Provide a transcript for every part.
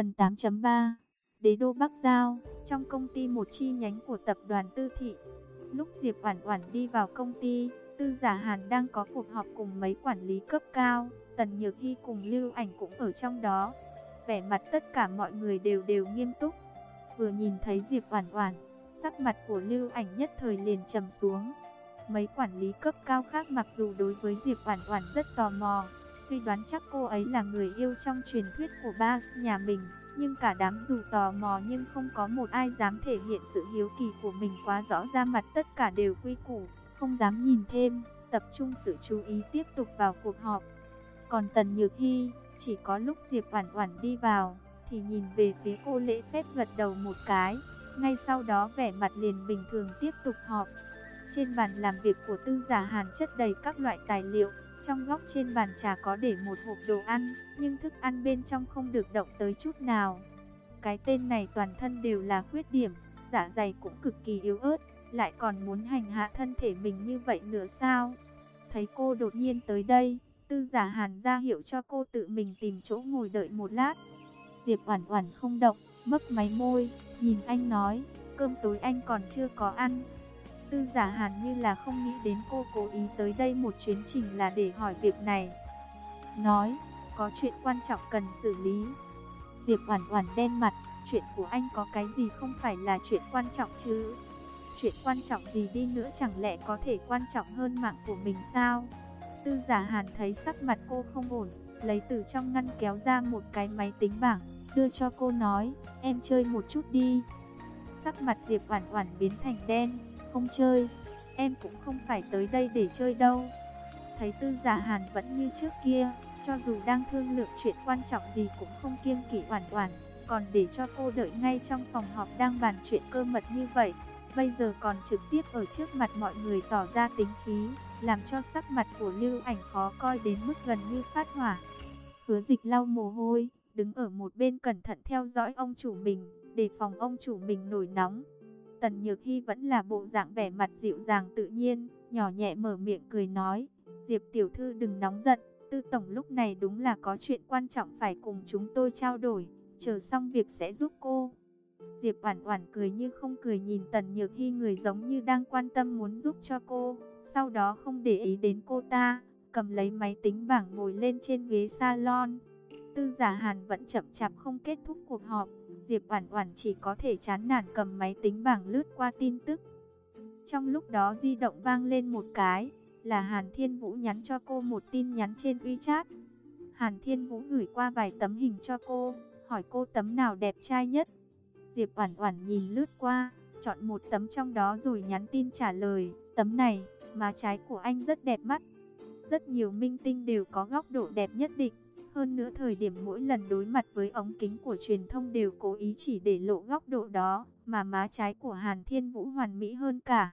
Phần 8.3 Đế đô Bắc Giao, trong công ty một chi nhánh của tập đoàn Tư Thị. Lúc Diệp Oản Oản đi vào công ty, Tư Giả Hàn đang có cuộc họp cùng mấy quản lý cấp cao, Tần Nhược Hi cùng Lưu Ảnh cũng ở trong đó. Vẻ mặt tất cả mọi người đều đều nghiêm túc. Vừa nhìn thấy Diệp Oản Oản, sắc mặt của Lưu Ảnh nhất thời liền trầm xuống. Mấy quản lý cấp cao khác mặc dù đối với Diệp Oản Oản rất tò mò, suy đoán chắc cô ấy là người yêu trong truyền thuyết của ba nhà mình, nhưng cả đám dù tò mò nhưng không có một ai dám thể hiện sự hiếu kỳ của mình quá rõ ra mặt tất cả đều quy củ, không dám nhìn thêm, tập trung sự chú ý tiếp tục vào cuộc họp. Còn Tần Nhược Hy, chỉ có lúc Diệp Oản Oản đi vào, thì nhìn về phía cô lễ phép gật đầu một cái, ngay sau đó vẻ mặt liền bình thường tiếp tục họp. Trên bàn làm việc của Tư Giả Hàn chất đầy các loại tài liệu, trong góc trên bàn trà có để một hộp đồ ăn, nhưng thức ăn bên trong không được động tới chút nào. Cái tên này toàn thân đều là khuyết điểm, dạ dày cũng cực kỳ yếu ớt, lại còn muốn hành hạ thân thể mình như vậy nữa sao? Thấy cô đột nhiên tới đây, tư giả hàn ra hiệu cho cô tự mình tìm chỗ ngồi đợi một lát. Diệp Oản Oản không động, mấp máy môi, nhìn anh nói, cơm tối anh còn chưa có ăn. Tư giả hàn như là không nghĩ đến cô cố ý tới đây một chuyến trình là để hỏi việc này. Nói, có chuyện quan trọng cần xử lý. Diệp Oản Oản đen mặt, chuyện của anh có cái gì không phải là chuyện quan trọng chứ? Chuyện quan trọng gì đi nữa chẳng lẽ có thể quan trọng hơn mạng của mình sao? Tư giả hàn thấy sắc mặt cô không ổn, lấy từ trong ngăn kéo ra một cái máy tính bảng, đưa cho cô nói, em chơi một chút đi. Sắc mặt Diệp Oản Oản biến thành đen, không chơi, em cũng không phải tới đây để chơi đâu. Thấy tư giả hàn vẫn như trước kia, cho dù đang thương lượng chuyện quan trọng gì cũng không kiêng kỵ Oản Oản, còn để cho cô đợi ngay trong phòng họp đang bàn chuyện cơ mật như vậy. Bây giờ còn trực tiếp ở trước mặt mọi người tỏ ra tính khí, làm cho sắc mặt của Lưu Ảnh khó coi đến mức gần như phát hỏa. Hứa Dịch lau mồ hôi, đứng ở một bên cẩn thận theo dõi ông chủ mình, để phòng ông chủ mình nổi nóng. Tần Nhược Hy vẫn là bộ dạng vẻ mặt dịu dàng tự nhiên, nhỏ nhẹ mở miệng cười nói, Diệp tiểu thư đừng nóng giận, Tư tổng lúc này đúng là có chuyện quan trọng phải cùng chúng tôi trao đổi, chờ xong việc sẽ giúp cô. Diệp Oản Oản cười như không cười nhìn Tần Nhược Hi người giống như đang quan tâm muốn giúp cho cô, sau đó không để ý đến cô ta, cầm lấy máy tính bảng ngồi lên trên ghế salon. Tư Giả Hàn vẫn chậm chạp không kết thúc cuộc họp, Diệp Oản Oản chỉ có thể chán nản cầm máy tính bảng lướt qua tin tức. Trong lúc đó di động vang lên một cái, là Hàn Thiên Vũ nhắn cho cô một tin nhắn trên WeChat. Hàn Thiên Vũ gửi qua vài tấm hình cho cô, hỏi cô tấm nào đẹp trai nhất. Diệp Oản Oản nhìn lướt qua, chọn một tấm trong đó rồi nhắn tin trả lời, tấm này, má trái của anh rất đẹp mắt. Rất nhiều minh tinh đều có góc độ đẹp nhất định, hơn nữa thời điểm mỗi lần đối mặt với ống kính của truyền thông đều cố ý chỉ để lộ góc độ đó, mà má trái của Hàn Thiên Vũ hoàn mỹ hơn cả.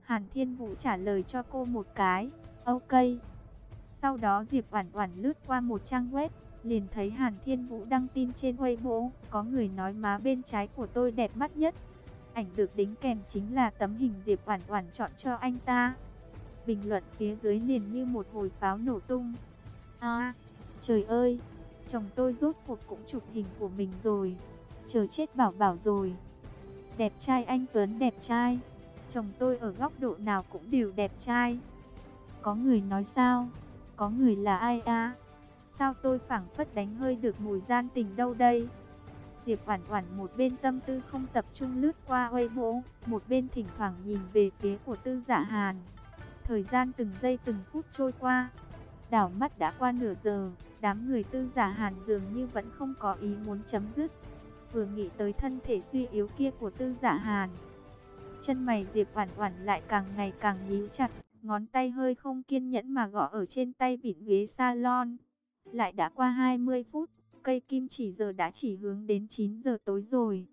Hàn Thiên Vũ trả lời cho cô một cái, ok. Sau đó Diệp Oản Oản lướt qua một trang web, liền thấy Hàn Thiên Vũ đăng tin trên Weibo, có người nói má bên trái của tôi đẹp mắt nhất. Ảnh được đính kèm chính là tấm hình Diệp Oản Oản chọn cho anh ta. Bình luận phía dưới liền như một hồi pháo nổ tung. À, trời ơi, chồng tôi rốt cuộc cũng chụp hình của mình rồi. Chờ chết bảo bảo rồi. Đẹp trai anh Tuấn đẹp trai. Chồng tôi ở góc độ nào cũng đều đẹp trai. Có người nói sao? Có người là ai à? Sao tôi phảng phất đánh hơi được mùi gian tình đâu đây? Diệp Oản Oản một bên tâm tư không tập trung lướt qua Weibo, một bên thỉnh thoảng nhìn về phía của Tư Dạ Hàn. Thời gian từng giây từng phút trôi qua, đảo mắt đã qua nửa giờ, đám người Tư giả Hàn dường như vẫn không có ý muốn chấm dứt. Vừa nghĩ tới thân thể suy yếu kia của Tư giả Hàn, chân mày Diệp Oản Oản lại càng ngày càng nhíu chặt, ngón tay hơi không kiên nhẫn mà gõ ở trên tay vịn ghế salon. Lại đã qua 20 phút, cây kim chỉ giờ đã chỉ hướng đến 9 giờ tối rồi.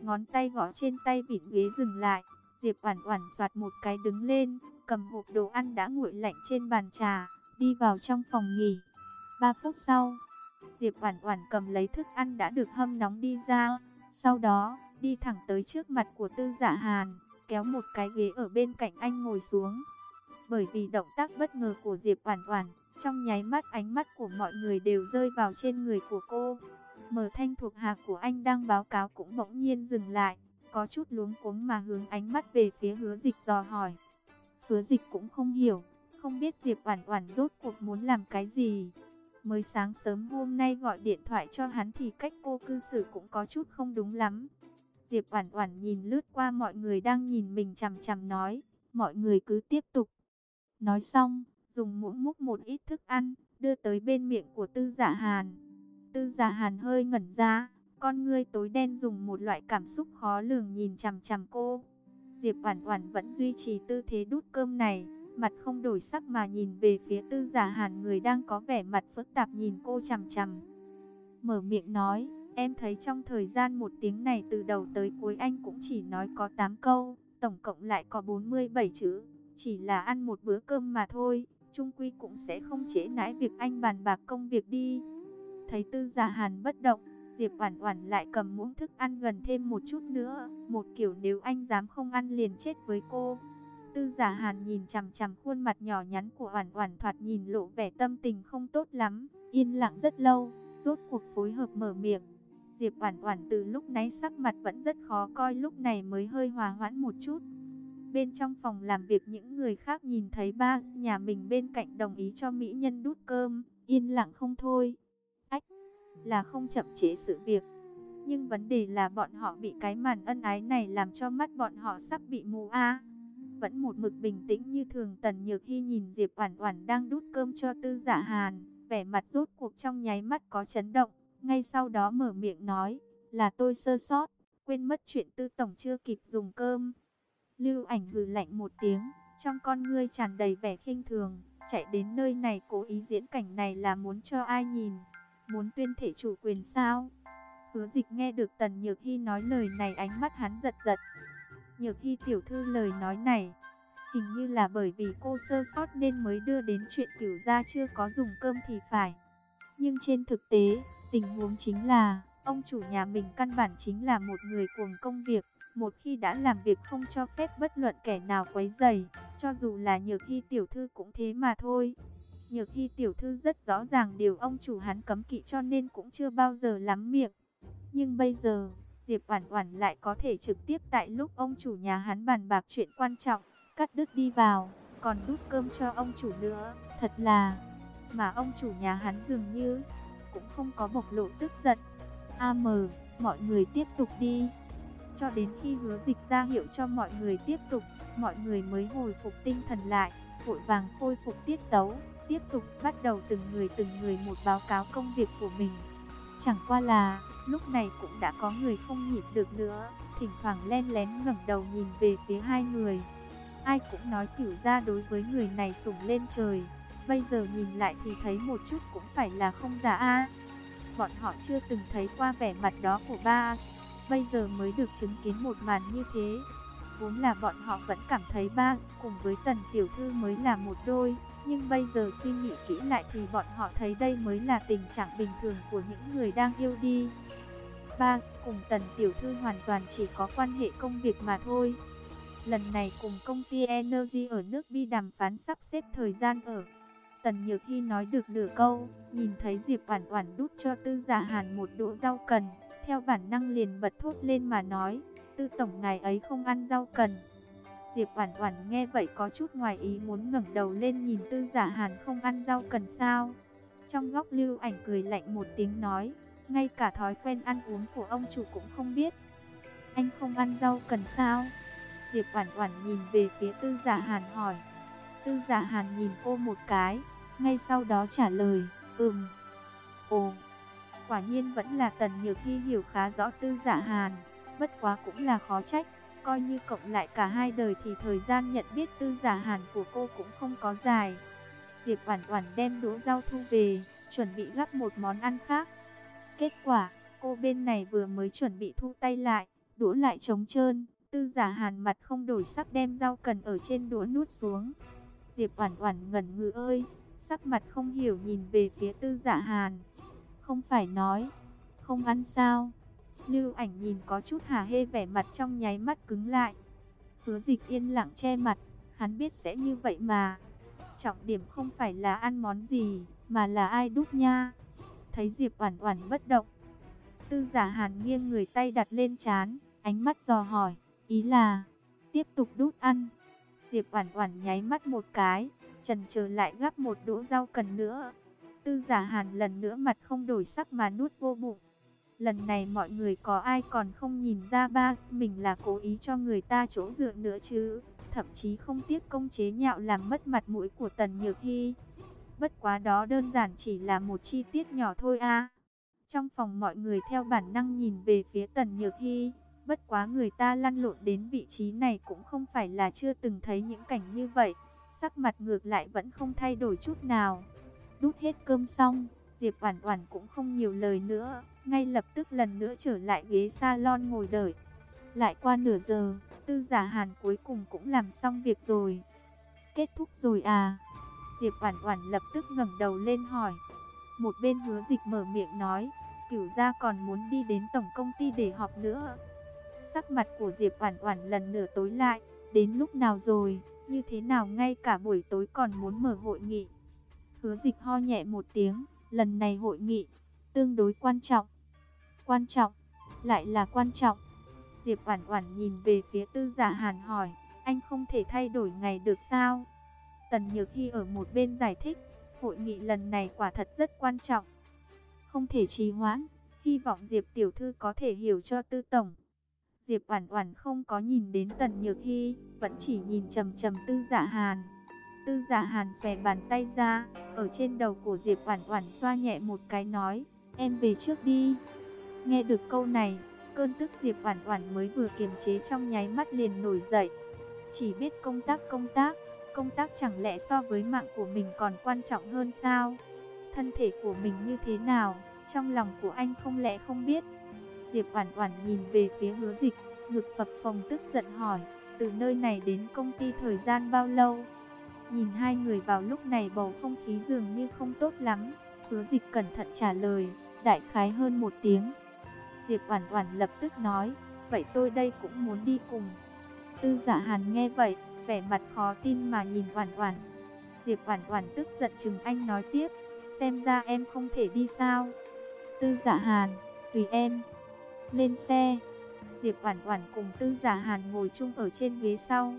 Ngón tay gõ trên tay vịn ghế dừng lại, Diệp Oản Oản soạt một cái đứng lên, cầm hộp đồ ăn đã nguội lạnh trên bàn trà, đi vào trong phòng nghỉ. 3 phút sau, Diệp Oản Oản cầm lấy thức ăn đã được hâm nóng đi ra, sau đó đi thẳng tới trước mặt của Tư Dạ Hàn, kéo một cái ghế ở bên cạnh anh ngồi xuống. Bởi vì động tác bất ngờ của Diệp Oản Oản, trong nháy mắt ánh mắt của mọi người đều rơi vào trên người của cô. Mở thanh thuộc hạ của anh đang báo cáo cũng bỗng nhiên dừng lại, có chút luống cuống mà hướng ánh mắt về phía hứa dịch dò hỏi. Hứa dịch cũng không hiểu, không biết Diệp Oản Oản rốt cuộc muốn làm cái gì. Mới sáng sớm hôm nay gọi điện thoại cho hắn thì cách cô cư xử cũng có chút không đúng lắm. Diệp Oản Oản nhìn lướt qua mọi người đang nhìn mình chằm chằm nói, mọi người cứ tiếp tục. Nói xong, dùng muỗng múc một ít thức ăn, đưa tới bên miệng của Tư Dạ Hàn. Tư Dạ Hàn hơi ngẩn ra, con ngươi tối đen dùng một loại cảm xúc khó lường nhìn chằm chằm cô. Diệp Oản Oản vẫn duy trì tư thế đút cơm này, mặt không đổi sắc mà nhìn về phía Tư Giả Hàn người đang có vẻ mặt phức tạp nhìn cô chằm chằm. Mở miệng nói, em thấy trong thời gian một tiếng này từ đầu tới cuối anh cũng chỉ nói có 8 câu, tổng cộng lại có 47 chữ, chỉ là ăn một bữa cơm mà thôi, trung quy cũng sẽ không trễ nãi việc anh bàn bạc công việc đi. Thấy Tư Giả Hàn bất động, Diệp Oản Oản lại cầm muỗng thức ăn gần thêm một chút nữa, một kiểu nếu anh dám không ăn liền chết với cô. Tư Giả Hàn nhìn chằm chằm khuôn mặt nhỏ nhắn của Oản Oản thoạt nhìn lộ vẻ tâm tình không tốt lắm, yên lặng rất lâu, rốt cuộc phối hợp mở miệng. Diệp Oản Oản từ lúc nãy sắc mặt vẫn rất khó coi, lúc này mới hơi hòa hoãn một chút. Bên trong phòng làm việc những người khác nhìn thấy ba nhà mình bên cạnh đồng ý cho mỹ nhân đút cơm, yên lặng không thôi. Ách, là không chậm trễ sự việc. Nhưng vấn đề là bọn họ bị cái màn ân ái này làm cho mắt bọn họ sắp bị mù a. Vẫn một mực bình tĩnh như thường Tần Nhược Hy nhìn Diệp Oản Oản đang đút cơm cho Tư Giả Hàn, vẻ mặt rốt cuộc trong nháy mắt có chấn động, ngay sau đó mở miệng nói, "Là tôi sơ sót, quên mất chuyện Tư tổng chưa kịp dùng cơm." Lưu Ảnh hừ lạnh một tiếng, trong con ngươi tràn đầy vẻ khinh thường, chạy đến nơi này cố ý diễn cảnh này là muốn cho ai nhìn, muốn tuyên thể chủ quyền sao? Hứa Dịch nghe được Tần Nhược Hi nói lời này ánh mắt hắn giật giật. Nhược Hy tiểu thư lời nói này, hình như là bởi vì cô sơ sót nên mới đưa đến chuyện cửu gia chưa có dùng cơm thì phải. Nhưng trên thực tế, tình huống chính là ông chủ nhà mình căn bản chính là một người cuồng công việc, một khi đã làm việc không cho phép bất luận kẻ nào quấy rầy, cho dù là Nhược hy tiểu thư cũng thế mà thôi. Nhược hy tiểu thư rất rõ ràng điều ông chủ hắn cấm kỵ cho nên cũng chưa bao giờ lắm miệng. Nhưng bây giờ, Diệp Oản Oản lại có thể trực tiếp tại lúc ông chủ nhà hắn bàn bạc chuyện quan trọng, cắt đứt đi vào, còn đút cơm cho ông chủ nữa, thật là mà ông chủ nhà hắn dường như cũng không có bộc lộ tức giận. AM, mọi người tiếp tục đi. Cho đến khi hứa dịch ra hiệu cho mọi người tiếp tục, mọi người mới hồi phục tinh thần lại, vội vàng khôi phục tiết tấu, tiếp tục bắt đầu từng người từng người một báo cáo công việc của mình. Chẳng qua là, lúc này cũng đã có người không nhịn được nữa, thỉnh thoảng len lén ngẩng đầu nhìn về phía hai người. Ai cũng nói cửu ra đối với người này sủng lên trời, bây giờ nhìn lại thì thấy một chút cũng phải là không giả a. Bọn họ chưa từng thấy qua vẻ mặt đó của ba bây giờ mới được chứng kiến một màn như thế. Vốn là bọn họ vẫn cảm thấy ba cùng với tần tiểu thư mới là một đôi, nhưng bây giờ suy nghĩ kỹ lại thì bọn họ thấy đây mới là tình trạng bình thường của những người đang yêu đi. Ba cùng tần tiểu thư hoàn toàn chỉ có quan hệ công việc mà thôi. Lần này cùng công ty Energy ở nước Bi đàm phán sắp xếp thời gian ở. Tần Nhược Hy nói được nửa câu, nhìn thấy Diệp Oản Oản đút cho Tư Giả Hàn một đũa rau cần, theo bản năng liền bật thốt lên mà nói, tư tổng ngài ấy không ăn rau cần. Diệp Oản Oản nghe vậy có chút ngoài ý muốn ngẩng đầu lên nhìn Tư Giả Hàn không ăn rau cần sao. Trong góc Lưu Ảnh cười lạnh một tiếng nói, ngay cả thói quen ăn uống của ông chủ cũng không biết. Anh không ăn rau cần sao? Diệp Oản Oản nhìn về phía Tư Giả Hàn hỏi. Tư Giả Hàn nhìn cô một cái, ngay sau đó trả lời, "Ừm." "Ồ." Quả nhiên vẫn là Tần Nhược Hi hiểu khá rõ tư giả hàn, bất quá cũng là khó trách, coi như cộng lại cả hai đời thì thời gian nhận biết tư giả hàn của cô cũng không có dài. Diệp Oản Oản đem đũa rau thu về, chuẩn bị gắp một món ăn khác. Kết quả, cô bên này vừa mới chuẩn bị thu tay lại, đũa lại trống trơn, tư giả hàn mặt không đổi sắc đem rau cần ở trên đũa nuốt xuống. Diệp Oản Oản ngẩn ngừ ơi, sắc mặt không hiểu nhìn về phía tư giả hàn. Không phải nói, không ăn sao? Lưu ảnh nhìn có chút hà hê vẻ mặt trong nháy mắt cứng lại. Hứa dịch yên lặng che mặt, hắn biết sẽ như vậy mà. Trọng điểm không phải là ăn món gì, mà là ai đút nha. Thấy Diệp Oản Oản bất động, Tư giả hàn nghiêng người tay đặt lên chán, ánh mắt dò hỏi, ý là, tiếp tục đút ăn. Diệp Oản Oản nháy mắt một cái, trần chờ lại gắp một đũa rau cần nữa. Tư giả hàn lần nữa mặt không đổi sắc mà nuốt vô bụng. Lần này mọi người có ai còn không nhìn ra ba mình là cố ý cho người ta chỗ dựa nữa chứ. Thậm chí không tiếc công chế nhạo làm mất mặt mũi của Tần Nhược Hy. Bất quá đó đơn giản chỉ là một chi tiết nhỏ thôi a. Trong phòng mọi người theo bản năng nhìn về phía Tần Nhược Hy. Bất quá người ta lăn lộn đến vị trí này cũng không phải là chưa từng thấy những cảnh như vậy. Sắc mặt ngược lại vẫn không thay đổi chút nào. Đút hết cơm xong, Diệp Oản Oản cũng không nhiều lời nữa, ngay lập tức lần nữa trở lại ghế salon ngồi đợi. Lại qua nửa giờ, Tư Giả Hàn cuối cùng cũng làm xong việc rồi. Kết thúc rồi à? Diệp Oản Oản lập tức ngẩng đầu lên hỏi. Một bên Hứa Dịch mở miệng nói, Cửu gia còn muốn đi đến tổng công ty để họp nữa. Sắc mặt của Diệp Oản Oản lần nữa tối lại, đến lúc nào rồi, như thế nào ngay cả buổi tối còn muốn mở hội nghị. Hứa Dịch ho nhẹ một tiếng, lần này hội nghị tương đối quan trọng. Quan trọng, lại là quan trọng. Diệp Oản Oản nhìn về phía Tư Giả Hàn hỏi, anh không thể thay đổi ngày được sao? Tần Nhược Hi ở một bên giải thích, hội nghị lần này quả thật rất quan trọng. Không thể trì hoãn, hy vọng Diệp tiểu thư có thể hiểu cho Tư tổng. Diệp Oản Oản không có nhìn đến Tần Nhược Hi, vẫn chỉ nhìn trầm trầm Tư Giả Hàn. Tư Giả Hàn xòe bàn tay ra, ở trên đầu của Diệp Oản Oản xoa nhẹ một cái nói, "Em về trước đi." Nghe được câu này, cơn tức Diệp Oản Oản mới vừa kiềm chế trong nháy mắt liền nổi dậy. Chỉ biết công tác công tác, công tác chẳng lẽ so với mạng của mình còn quan trọng hơn sao? Thân thể của mình như thế nào, trong lòng của anh không lẽ không biết? Diệp Oản Oản nhìn về phía Hứa Dịch, ngực phập phồng tức giận hỏi, từ nơi này đến công ty thời gian bao lâu? Nhìn hai người vào lúc này bầu không khí dường như không tốt lắm. Hứa dịch cẩn thận trả lời, đại khái hơn một tiếng. Diệp Oản Oản lập tức nói, vậy tôi đây cũng muốn đi cùng. Tư dạ Hàn nghe vậy, vẻ mặt khó tin mà nhìn Oản Oản. Diệp Oản Oản tức giận chừng anh nói tiếp, xem ra em không thể đi sao? Tư dạ Hàn, tùy em. Lên xe. Diệp Oản Oản cùng Tư dạ Hàn ngồi chung ở trên ghế sau.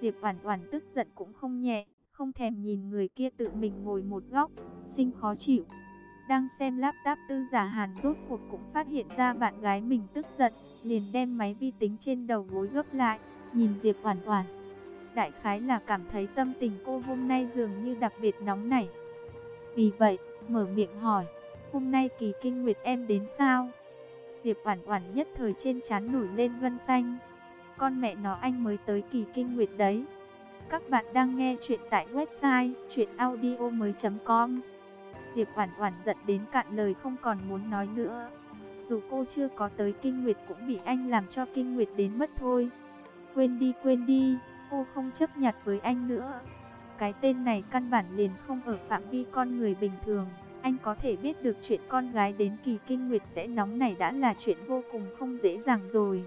Diệp Oản Oản tức giận cũng không nhẹ, không thèm nhìn người kia tự mình ngồi một góc, sinh khó chịu. Đang xem laptop Tư Giả Hàn rốt cuộc cũng phát hiện ra bạn gái mình tức giận, liền đem máy vi tính trên đầu gối gấp lại, nhìn Diệp Oản Oản. Đại khái là cảm thấy tâm tình cô hôm nay dường như đặc biệt nóng nảy. Vì vậy, mở miệng hỏi, "Hôm nay Kỳ Kinh Nguyệt em đến sao?" Diệp Oản Oản nhất thời trên trán nổi lên gân xanh. Con mẹ nó anh mới tới kỳ kinh nguyệt đấy. Các bạn đang nghe chuyện tại website chuyenaudio.com Diệp Oản Oản giận đến cạn lời không còn muốn nói nữa. Dù cô chưa có tới kinh nguyệt cũng bị anh làm cho kinh nguyệt đến mất thôi. Quên đi quên đi, cô không chấp nhặt với anh nữa. Cái tên này căn bản liền không ở phạm vi con người bình thường. Anh có thể biết được chuyện con gái đến kỳ kinh nguyệt sẽ nóng này đã là chuyện vô cùng không dễ dàng rồi.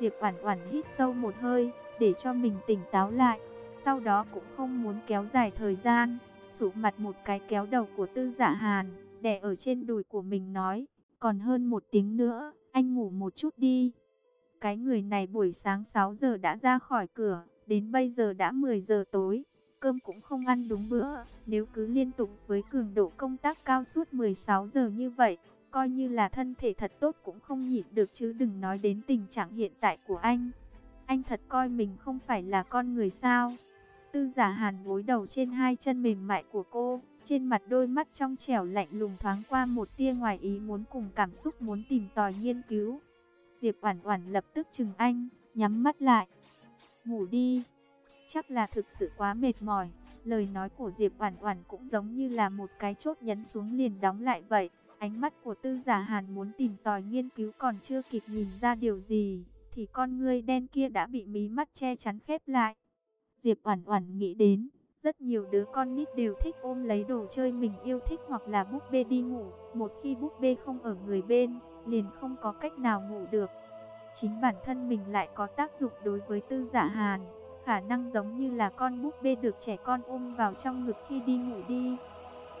Diệp Oản Oản hít sâu một hơi, để cho mình tỉnh táo lại, sau đó cũng không muốn kéo dài thời gian, sụ mặt một cái kéo đầu của Tư Dạ Hàn, đè ở trên đùi của mình nói, còn hơn một tiếng nữa, anh ngủ một chút đi. Cái người này buổi sáng 6 giờ đã ra khỏi cửa, đến bây giờ đã 10 giờ tối, cơm cũng không ăn đúng bữa, nếu cứ liên tục với cường độ công tác cao suốt 16 giờ như vậy, coi như là thân thể thật tốt cũng không nhịn được chứ đừng nói đến tình trạng hiện tại của anh. Anh thật coi mình không phải là con người sao. Tư giả hàn gối đầu trên hai chân mềm mại của cô, trên mặt đôi mắt trong trẻo lạnh lùng thoáng qua một tia ngoài ý muốn cùng cảm xúc muốn tìm tòi nghiên cứu. Diệp Oản Oản lập tức chừng anh, nhắm mắt lại. Ngủ đi. Chắc là thực sự quá mệt mỏi. Lời nói của Diệp Oản Oản cũng giống như là một cái chốt nhấn xuống liền đóng lại vậy. Ánh mắt của tư giả hàn muốn tìm tòi nghiên cứu còn chưa kịp nhìn ra điều gì, thì con ngươi đen kia đã bị mí mắt che chắn khép lại. Diệp Oản Oản nghĩ đến, rất nhiều đứa con nít đều thích ôm lấy đồ chơi mình yêu thích hoặc là búp bê đi ngủ, một khi búp bê không ở người bên, liền không có cách nào ngủ được. Chính bản thân mình lại có tác dụng đối với Tư Giả Hàn, khả năng giống như là con búp bê được trẻ con ôm vào trong ngực khi đi ngủ đi.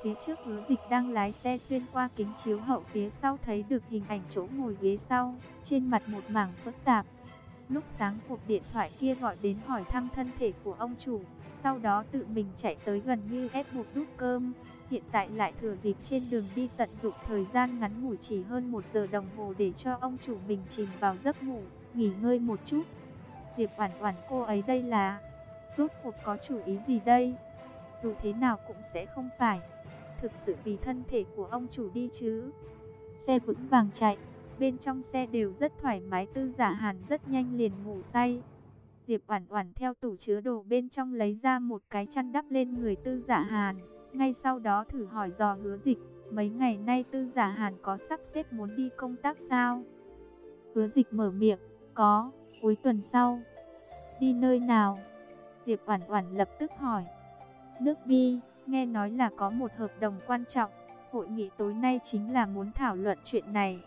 Phía trước hứa dịch đang lái xe xuyên qua kính chiếu hậu phía sau thấy được hình ảnh chỗ ngồi ghế sau, trên mặt một mảng phức tạp. Lúc sáng cuộc điện thoại kia gọi đến hỏi thăm thân thể của ông chủ, sau đó tự mình chạy tới gần như ép buộc đút cơm. Hiện tại lại thừa dịp trên đường đi tận dụng thời gian ngắn ngủi chỉ hơn một giờ đồng hồ để cho ông chủ mình chìm vào giấc ngủ, nghỉ ngơi một chút. Diệp Oản Oản cô ấy đây là rốt cuộc có chủ ý gì đây? Dù thế nào cũng sẽ không phải thực sự vì thân thể của ông chủ đi chứ. Xe vững vàng chạy, bên trong xe đều rất thoải mái tư giả hàn rất nhanh liền ngủ say. Diệp Oản Oản theo tủ chứa đồ bên trong lấy ra một cái chăn đắp lên người Tư Giả Hàn, ngay sau đó thử hỏi dò Hứa Dịch, mấy ngày nay Tư Giả Hàn có sắp xếp muốn đi công tác sao? Hứa Dịch mở miệng, "Có, cuối tuần sau." "Đi nơi nào?" Diệp Oản Oản lập tức hỏi. "Nước Bi." Nghe nói là có một hợp đồng quan trọng, hội nghị tối nay chính là muốn thảo luận chuyện này.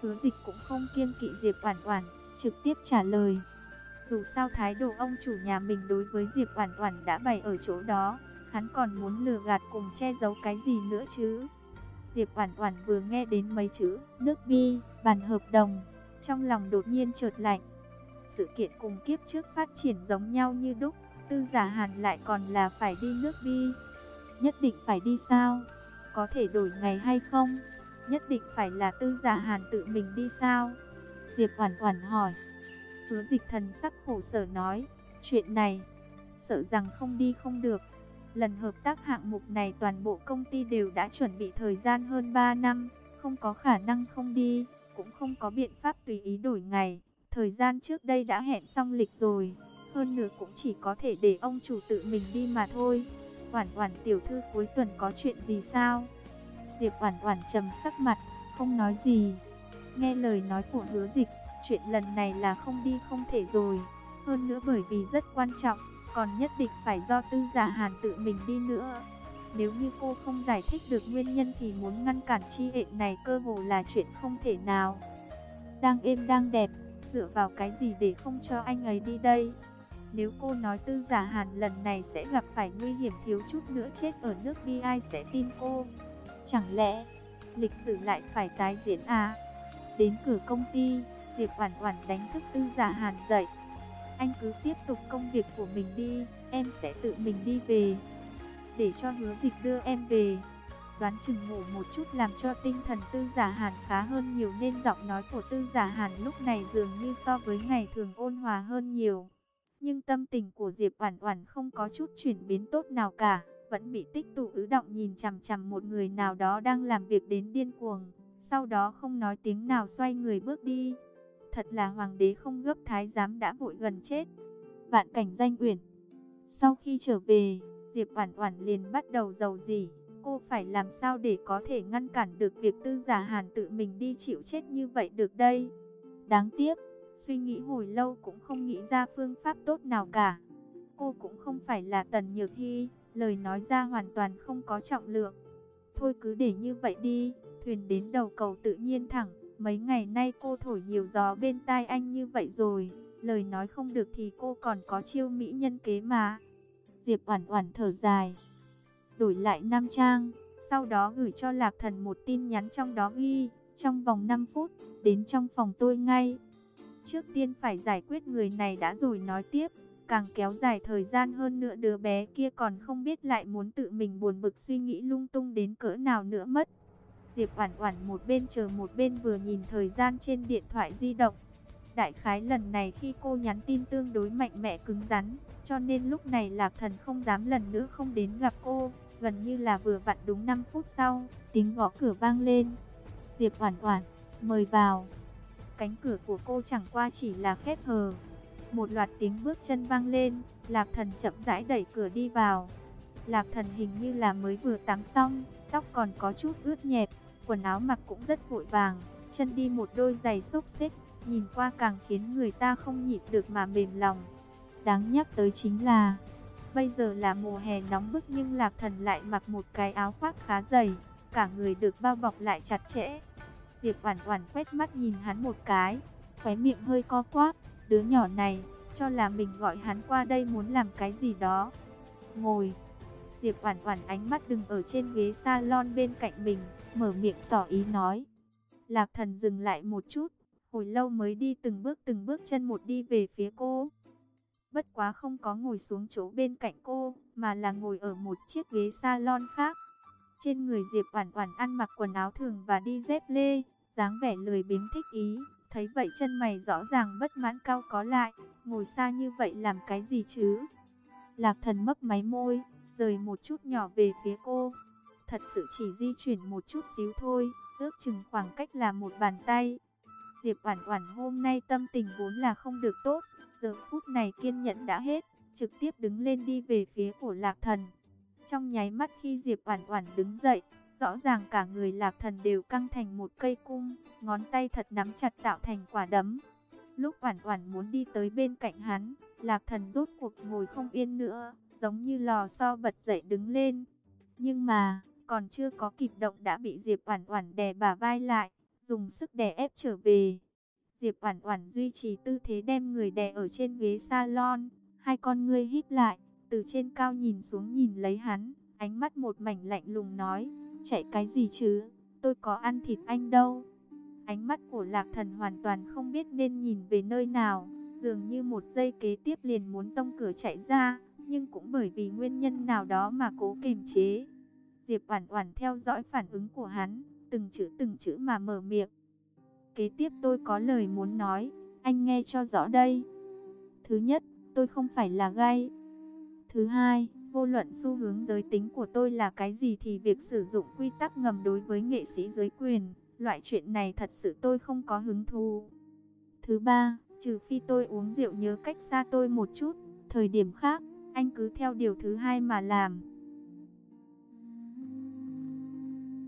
Hứa dịch cũng không kiêng kỵ Diệp Oản Oản, trực tiếp trả lời. Dù sao thái độ ông chủ nhà mình đối với Diệp Oản Oản đã bày ở chỗ đó, hắn còn muốn lừa gạt cùng che giấu cái gì nữa chứ? Diệp Oản Oản vừa nghe đến mấy chữ nước bi, bàn hợp đồng, trong lòng đột nhiên chợt lạnh. Sự kiện cùng kiếp trước phát triển giống nhau như đúc, Tư Giả Hàn lại còn là phải đi nước bi, Nhất định phải đi sao? Có thể đổi ngày hay không? Nhất định phải là tư giả hàn tự mình đi sao? Diệp hoàn toàn hỏi. Hứa dịch thần sắc khổ sở nói, chuyện này, sợ rằng không đi không được. Lần hợp tác hạng mục này toàn bộ công ty đều đã chuẩn bị thời gian hơn 3 năm, không có khả năng không đi, cũng không có biện pháp tùy ý đổi ngày. Thời gian trước đây đã hẹn xong lịch rồi, hơn nữa cũng chỉ có thể để ông chủ tự mình đi mà thôi. Oản Oản tiểu thư cuối tuần có chuyện gì sao? Diệp Oản Oản trầm sắc mặt, không nói gì. Nghe lời nói của Hứa Dịch, chuyện lần này là không đi không thể rồi, hơn nữa bởi vì rất quan trọng, còn nhất định phải do Tư Giả Hàn tự mình đi nữa. Nếu như cô không giải thích được nguyên nhân thì muốn ngăn cản chi hệ này cơ hồ là chuyện không thể nào. Đang êm đang đẹp, dựa vào cái gì để không cho anh ấy đi đây? Nếu cô nói tư giả hàn lần này sẽ gặp phải nguy hiểm thiếu chút nữa chết ở nước bi ai sẽ tin cô? Chẳng lẽ lịch sử lại phải tái diễn à? Đến cửa công ty, Diệp Oản Oản đánh thức tư giả hàn dậy. Anh cứ tiếp tục công việc của mình đi, em sẽ tự mình đi về. Để cho hứa dịch đưa em về. Đoán chừng ngủ một chút làm cho tinh thần tư giả hàn khá hơn nhiều nên giọng nói của tư giả hàn lúc này dường như so với ngày thường ôn hòa hơn nhiều. Nhưng tâm tình của Diệp Oản Oản không có chút chuyển biến tốt nào cả, vẫn bị tích tụ ứ động nhìn chằm chằm một người nào đó đang làm việc đến điên cuồng, sau đó không nói tiếng nào xoay người bước đi. Thật là hoàng đế không gấp thái giám đã vội gần chết. Vạn cảnh danh uyển. Sau khi trở về, Diệp Oản Oản liền bắt đầu rầu rĩ, cô phải làm sao để có thể ngăn cản được việc Tư Giả Hàn tự mình đi chịu chết như vậy được đây? Đáng tiếc, Suy nghĩ hồi lâu cũng không nghĩ ra phương pháp tốt nào cả. Cô cũng không phải là Tần Nhược Hy, lời nói ra hoàn toàn không có trọng lượng. Thôi cứ để như vậy đi, thuyền đến đầu cầu tự nhiên thẳng. Mấy ngày nay cô thổi nhiều gió bên tai anh như vậy rồi, lời nói không được thì cô còn có chiêu mỹ nhân kế mà. Diệp Oản Oản thở dài, đổi lại nam trang, sau đó gửi cho Lạc Thần một tin nhắn trong đó ghi, trong vòng 5 phút, đến trong phòng tôi ngay. Trước tiên phải giải quyết người này đã rồi nói tiếp, càng kéo dài thời gian hơn nữa đứa bé kia còn không biết lại muốn tự mình buồn bực suy nghĩ lung tung đến cỡ nào nữa mất. Diệp Oản Oản một bên chờ một bên vừa nhìn thời gian trên điện thoại di động. Đại khái lần này khi cô nhắn tin tương đối mạnh mẽ cứng rắn, cho nên lúc này Lạc Thần không dám lần nữa không đến gặp cô, gần như là vừa vặn đúng 5 phút sau, tiếng gõ cửa vang lên. Diệp Oản Oản, mời vào. Cánh cửa của cô chẳng qua chỉ là khép hờ. Một loạt tiếng bước chân vang lên, Lạc Thần chậm rãi đẩy cửa đi vào. Lạc Thần hình như là mới vừa tắm xong, tóc còn có chút ướt nhẹp, quần áo mặc cũng rất vội vàng, chân đi một đôi giày xốc xếch, nhìn qua càng khiến người ta không nhịn được mà mềm lòng. Đáng nhắc tới chính là, bây giờ là mùa hè nóng bức nhưng Lạc Thần lại mặc một cái áo khoác khá dày, cả người được bao bọc lại chặt chẽ, Diệp Oản Oản quét mắt nhìn hắn một cái, khóe miệng hơi co quắp, đứa nhỏ này, cho là mình gọi hắn qua đây muốn làm cái gì đó. Ngồi. Diệp Oản Oản ánh mắt đừng ở trên ghế salon bên cạnh mình, mở miệng tỏ ý nói. Lạc Thần dừng lại một chút, hồi lâu mới đi từng bước từng bước chân một đi về phía cô. Bất quá không có ngồi xuống chỗ bên cạnh cô, mà là ngồi ở một chiếc ghế salon khác. Trên người Diệp Oản Oản ăn mặc quần áo thường và đi dép lê, dáng vẻ lười biếng thích ý, thấy vậy chân mày rõ ràng bất mãn cao có lại, ngồi xa như vậy làm cái gì chứ? Lạc Thần mấp máy môi, rời một chút nhỏ về phía cô. Thật sự chỉ di chuyển một chút xíu thôi, ước chừng khoảng cách là một bàn tay. Diệp Oản Oản hôm nay tâm tình vốn là không được tốt, giờ phút này kiên nhẫn đã hết, trực tiếp đứng lên đi về phía của Lạc Thần. Trong nháy mắt khi Diệp Oản Oản đứng dậy, rõ ràng cả người Lạc Thần đều căng thành một cây cung, ngón tay thật nắm chặt tạo thành quả đấm. Lúc Oản Oản muốn đi tới bên cạnh hắn, Lạc Thần rốt cuộc ngồi không yên nữa, giống như lò xo bật dậy đứng lên. Nhưng mà, còn chưa có kịp động đã bị Diệp Oản Oản đè bả vai lại, dùng sức đè ép trở về. Diệp Oản Oản duy trì tư thế đem người đè ở trên ghế salon, hai con ngươi híp lại, từ trên cao nhìn xuống nhìn lấy hắn, ánh mắt một mảnh lạnh lùng nói, chạy cái gì chứ, tôi có ăn thịt anh đâu. Ánh mắt của Lạc Thần hoàn toàn không biết nên nhìn về nơi nào, dường như một giây kế tiếp liền muốn tông cửa chạy ra, nhưng cũng bởi vì nguyên nhân nào đó mà cố kiềm chế. Diệp Oản Oản theo dõi phản ứng của hắn, từng chữ từng chữ mà mở miệng. Kế tiếp tôi có lời muốn nói, anh nghe cho rõ đây. Thứ nhất, tôi không phải là gay. Thứ hai, vô luận xu hướng giới tính của tôi là cái gì thì việc sử dụng quy tắc ngầm đối với nghệ sĩ giới quyền, loại chuyện này thật sự tôi không có hứng thú. Thứ ba, trừ phi tôi uống rượu nhớ cách xa tôi một chút, thời điểm khác, anh cứ theo điều thứ hai mà làm.